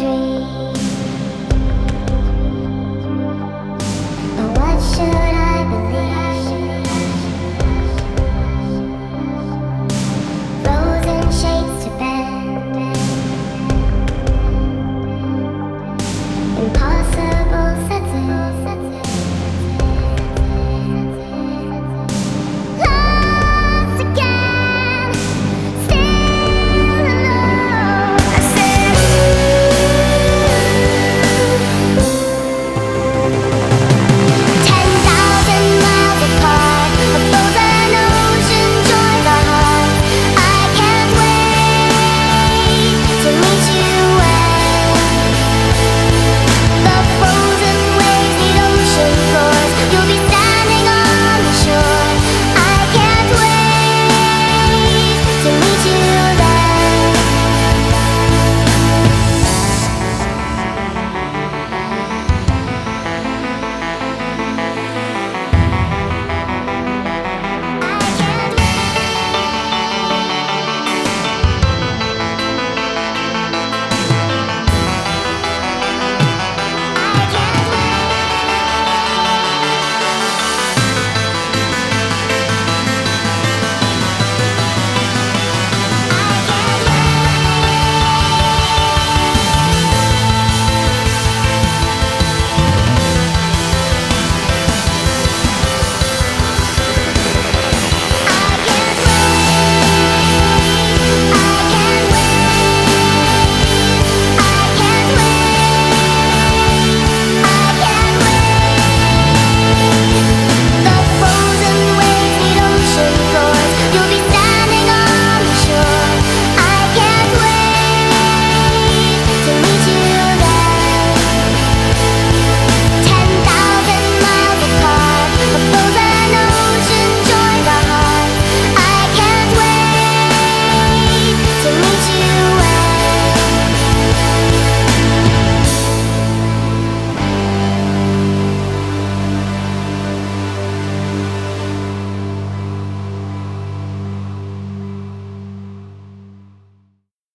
dream.